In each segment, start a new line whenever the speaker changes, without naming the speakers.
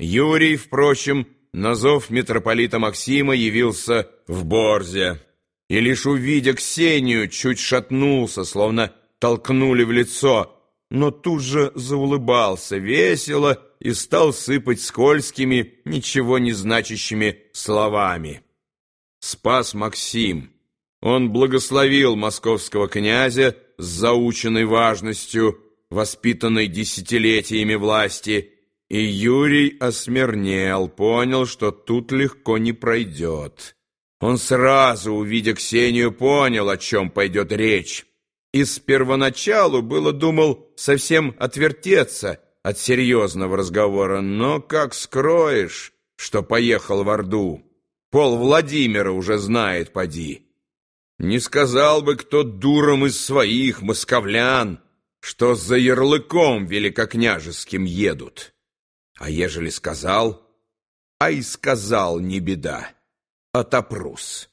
Юрий, впрочем, на зов митрополита Максима явился в Борзе, и лишь увидя Ксению, чуть шатнулся, словно толкнули в лицо, но тут же заулыбался весело и стал сыпать скользкими, ничего не значащими словами. Спас Максим. Он благословил московского князя с заученной важностью, воспитанной десятилетиями власти, и Юрий осмирнел, понял, что тут легко не пройдет. Он сразу, увидя Ксению, понял, о чем пойдет речь. И с первоначалу было думал совсем отвертеться от серьезного разговора, но как скроешь, что поехал в Орду? Пол Владимира уже знает, поди. Не сказал бы кто дуром из своих московлян, что за ярлыком великокняжеским едут. А ежели сказал, а и сказал не беда, отопрус.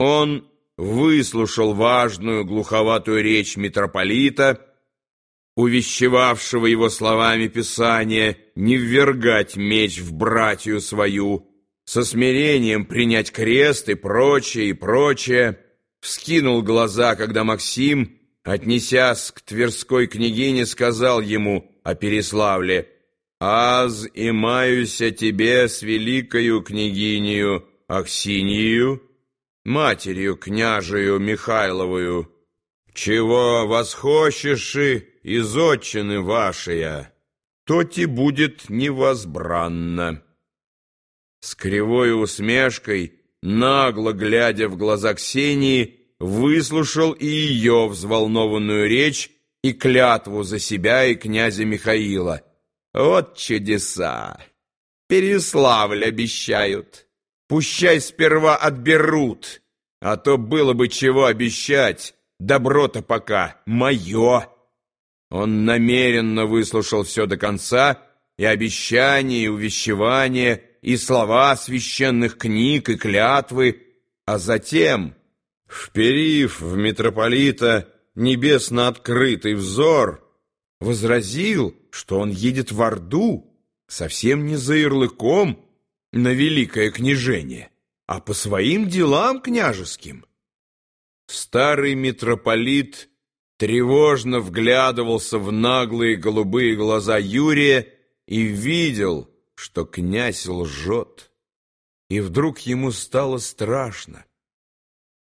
Он выслушал важную глуховатую речь митрополита, увещевавшего его словами Писания не ввергать меч в братью свою, со смирением принять крест и прочее, и прочее, вскинул глаза, когда Максим, отнесясь к Тверской княгине, сказал ему о Переславле «Аз имаюся тебе с великою княгинею Аксинью, матерью княжею Михайловую, чего восхочешь из отчины вашия, то ти будет невозбранно». С кривой усмешкой, нагло глядя в глаза Ксении, выслушал и ее взволнованную речь и клятву за себя и князя Михаила. Вот чудеса! Переславль обещают. Пущай сперва отберут, а то было бы чего обещать. Добро-то пока мое. Он намеренно выслушал все до конца, и обещания, и увещевания, и слова священных книг, и клятвы, а затем, вперив в митрополита небесно открытый взор, возразил, что он едет в Орду совсем не за ярлыком на великое княжение, а по своим делам княжеским. Старый митрополит тревожно вглядывался в наглые голубые глаза Юрия и видел, что князь лжет, и вдруг ему стало страшно.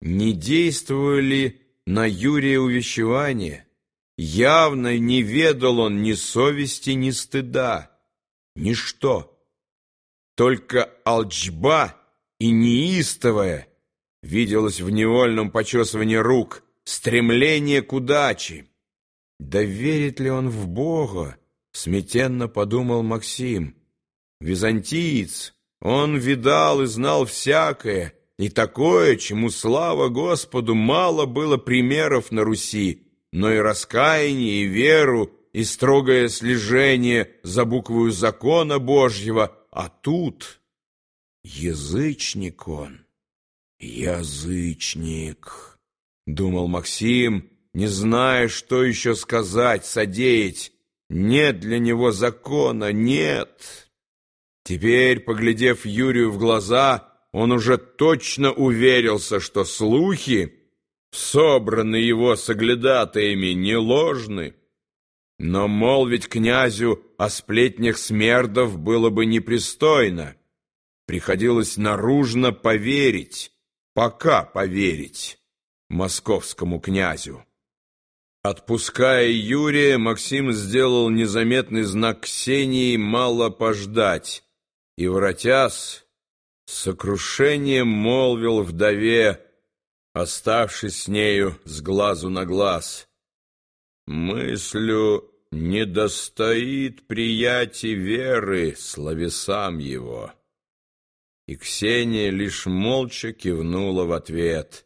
Не действовали на Юрия увещевания, явно не ведал он ни совести, ни стыда, ничто. Только алчба и неистовая виделось в невольном почесывании рук, стремление к удаче. Да верит ли он в Бога? Смятенно подумал Максим. Византиец, он видал и знал всякое, и такое, чему, слава Господу, мало было примеров на Руси, но и раскаяние, и веру, и строгое слежение за буквою закона Божьего, а тут язычник он, язычник, думал Максим, не зная, что еще сказать, содеять. Нет для него закона, нет. Теперь, поглядев Юрию в глаза, он уже точно уверился, что слухи, собранные его соглядатаями, не ложны. Но молвить князю о сплетнях смердов было бы непристойно. Приходилось наружно поверить, пока поверить московскому князю. Отпуская Юрия, Максим сделал незаметный знак Ксении «мало пождать», и, воротясь, сокрушением молвил вдове, оставшись с нею с глазу на глаз. «Мыслю не достоит приятий веры словесам его». И Ксения лишь молча кивнула в ответ —